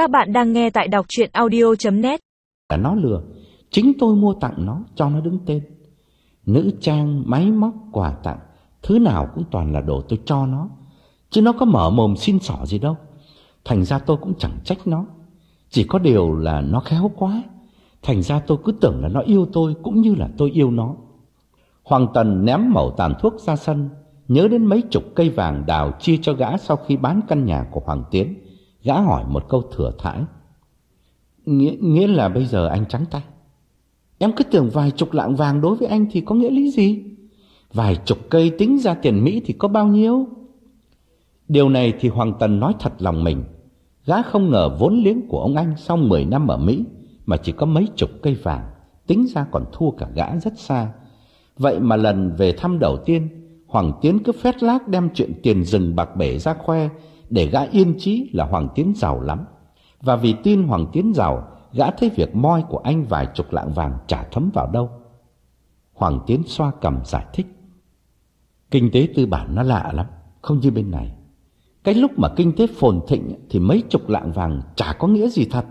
Các bạn đang nghe tại đọc chuyện audio.net Là nó lừa. Chính tôi mua tặng nó cho nó đứng tên. Nữ trang, máy móc, quà tặng Thứ nào cũng toàn là đồ tôi cho nó. Chứ nó có mở mồm xin xỏ gì đâu. Thành ra tôi cũng chẳng trách nó. Chỉ có điều là nó khéo quá. Thành ra tôi cứ tưởng là nó yêu tôi Cũng như là tôi yêu nó. Hoàng Tần ném mẩu tàn thuốc ra sân Nhớ đến mấy chục cây vàng đào chia cho gã sau khi bán căn nhà của Hoàng Tiến. Gã hỏi một câu thừa thãi. Nghĩa, nghĩa là bây giờ anh trắng tay. Em cứ tưởng vài chục lạng vàng đối với anh thì có nghĩa lý gì? Vài chục cây tính ra tiền Mỹ thì có bao nhiêu? Điều này thì Hoàng Tần nói thật lòng mình. Gã không ngờ vốn liếng của ông anh sau 10 năm ở Mỹ Mà chỉ có mấy chục cây vàng Tính ra còn thua cả gã rất xa. Vậy mà lần về thăm đầu tiên Hoàng Tiến cứ phét lác đem chuyện tiền rừng bạc bể ra khoe để gã yên chí là Hoàng Tiến giàu lắm. Và vì tin Hoàng Tiến giàu, Gã thấy việc moi của anh vài chục lạng vàng chả thấm vào đâu. Hoàng Tiến xoa cầm giải thích. Kinh tế tư bản nó lạ lắm, Không như bên này. Cái lúc mà kinh tế phồn thịnh Thì mấy chục lạng vàng chả có nghĩa gì thật.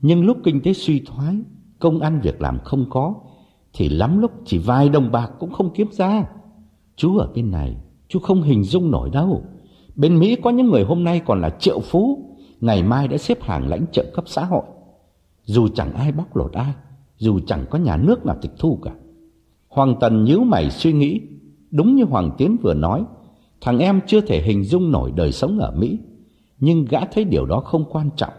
Nhưng lúc kinh tế suy thoái, Công ăn việc làm không có, Thì lắm lúc chỉ vài đồng bạc cũng không kiếm ra. Chú ở bên này, Chú không hình dung nổi đâu. Bên Mỹ có những người hôm nay còn là triệu phú, Ngày mai đã xếp hàng lãnh trợ cấp xã hội. Dù chẳng ai bóc lột ai, Dù chẳng có nhà nước nào tịch thu cả. Hoàng Tần nhíu mày suy nghĩ, Đúng như Hoàng Tiến vừa nói, Thằng em chưa thể hình dung nổi đời sống ở Mỹ, Nhưng gã thấy điều đó không quan trọng.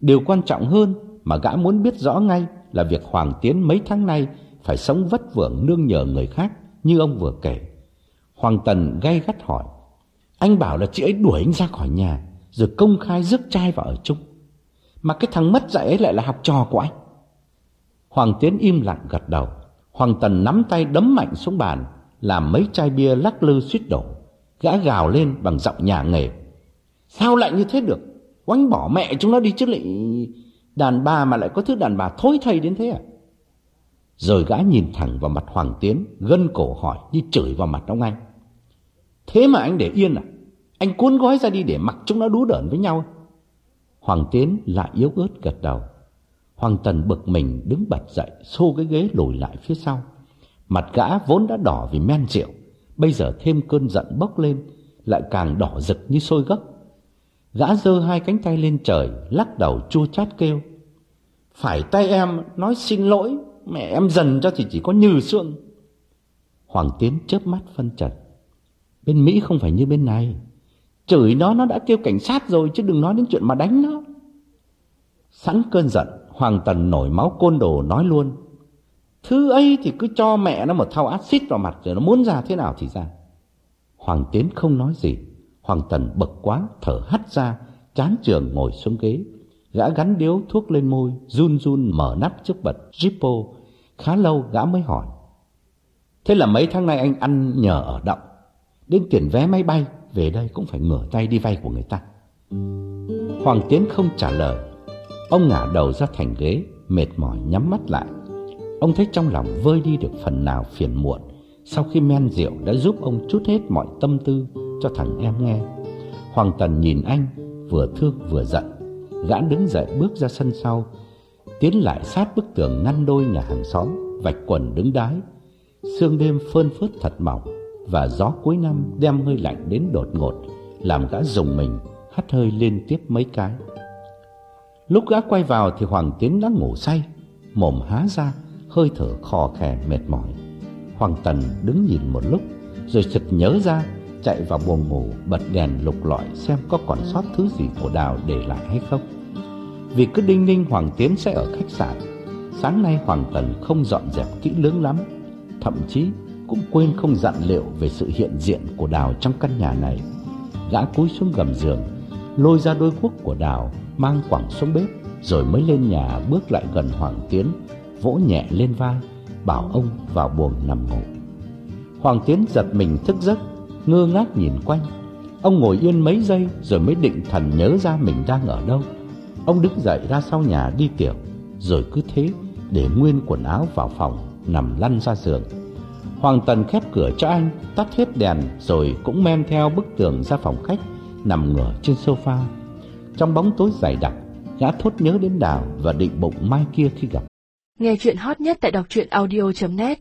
Điều quan trọng hơn mà gã muốn biết rõ ngay Là việc Hoàng Tiến mấy tháng nay Phải sống vất vưởng nương nhờ người khác Như ông vừa kể. Hoàng Tần gay gắt hỏi anh bảo là chị ấy đuổi anh ra khỏi nhà, Rồi công khai rước trai vào ở chung. Mà cái thằng mất dạy ấy lại là học trò của anh. Hoàng Tiến im lặng gật đầu. Hoàng Tần nắm tay đấm mạnh xuống bàn, Làm mấy chai bia lắc lư suýt đổ, Gã gào lên bằng giọng nhà nghề. Sao lại như thế được? Oánh bỏ mẹ chúng nó đi chứ lại Đàn bà mà lại có thứ đàn bà thối thầy đến thế à? Rồi gã nhìn thẳng vào mặt Hoàng Tiến, Gân cổ hỏi như chửi vào mặt ông anh. Thế mà anh để yên à? Anh cuốn gói ra đi để mặc chúng nó đú đởn với nhau à? Hoàng Tiến lại yếu ớt gật đầu. Hoàng Tần bực mình đứng bật dậy, Xô cái ghế lùi lại phía sau. Mặt gã vốn đã đỏ vì men rượu, Bây giờ thêm cơn giận bốc lên, Lại càng đỏ rực như sôi gấc. Gã giơ hai cánh tay lên trời, Lắc đầu chua chát kêu. Phải tay em nói xin lỗi, Mẹ em dần cho thì chỉ có nhừ xương Hoàng Tiến chớp mắt phân trần. Bên Mỹ không phải như bên này. Chửi nó nó đã kêu cảnh sát rồi, Chứ đừng nói đến chuyện mà đánh nó. Sẵn cơn giận, Hoàng Tần nổi máu côn đồ nói luôn. Thứ ấy thì cứ cho mẹ nó một thau axit vào mặt Rồi nó muốn ra thế nào thì ra. Hoàng Tiến không nói gì. Hoàng Tần bực quá, thở hắt ra, Chán trường ngồi xuống ghế. Gã gắn điếu thuốc lên môi, Run run mở nắp trước bật Zippo. Khá lâu gã mới hỏi. Thế là mấy tháng nay anh ăn nhờ ở động Đến tiền vé máy bay, Về đây cũng phải ngửa tay đi vay của người ta. Hoàng Tiến không trả lời. Ông ngả đầu ra thành ghế, Mệt mỏi nhắm mắt lại. Ông thấy trong lòng vơi đi được phần nào phiền muộn, Sau khi men rượu đã giúp ông chút hết mọi tâm tư Cho thằng em nghe. Hoàng Tần nhìn anh, Vừa thương vừa giận, Gã đứng dậy bước ra sân sau, Tiến lại sát bức tường ngăn đôi nhà hàng xóm, Vạch quần đứng đái. Sương đêm phơn phớt thật mỏng và gió cuối năm đem hơi lạnh đến đột ngột, Làm gã dùng mình, Hắt hơi liên tiếp mấy cái. Lúc gã quay vào thì Hoàng Tiến đã ngủ say, Mồm há ra, Hơi thở khò khè mệt mỏi. Hoàng Tần đứng nhìn một lúc, Rồi sực nhớ ra, Chạy vào buồng ngủ, bật đèn lục lọi Xem có còn sót thứ gì của Đào để lại hay không. Vì cứ đinh ninh Hoàng Tiến sẽ ở khách sạn. Sáng nay Hoàng Tần không dọn dẹp kỹ lưỡng lắm, Thậm chí cũng quên không dặn liệu Về sự hiện diện của Đào trong căn nhà này. Gã cúi xuống gầm giường, Lôi ra đôi guốc của Đào, Mang quẳng xuống bếp, Rồi mới lên nhà bước lại gần Hoàng Tiến, Vỗ nhẹ lên vai, Bảo ông vào buồng nằm ngủ. Hoàng Tiến giật mình thức giấc, Ngơ ngác nhìn quanh. Ông ngồi yên mấy giây Rồi mới định thần nhớ ra mình đang ở đâu. Ông đứng dậy ra sau nhà đi tiểu, Rồi cứ thế Để nguyên quần áo vào phòng Nằm lăn ra giường. Hoàng Tần khép cửa cho anh, Tắt hết đèn Rồi cũng men theo bức tường ra phòng khách, Nằm ngửa trên sofa. Trong bóng tối dày đặc, Gã thốt nhớ đến Đào và định bụng mai kia khi gặp. Nghe chuyện hot nhất tại đọc truyện audio.net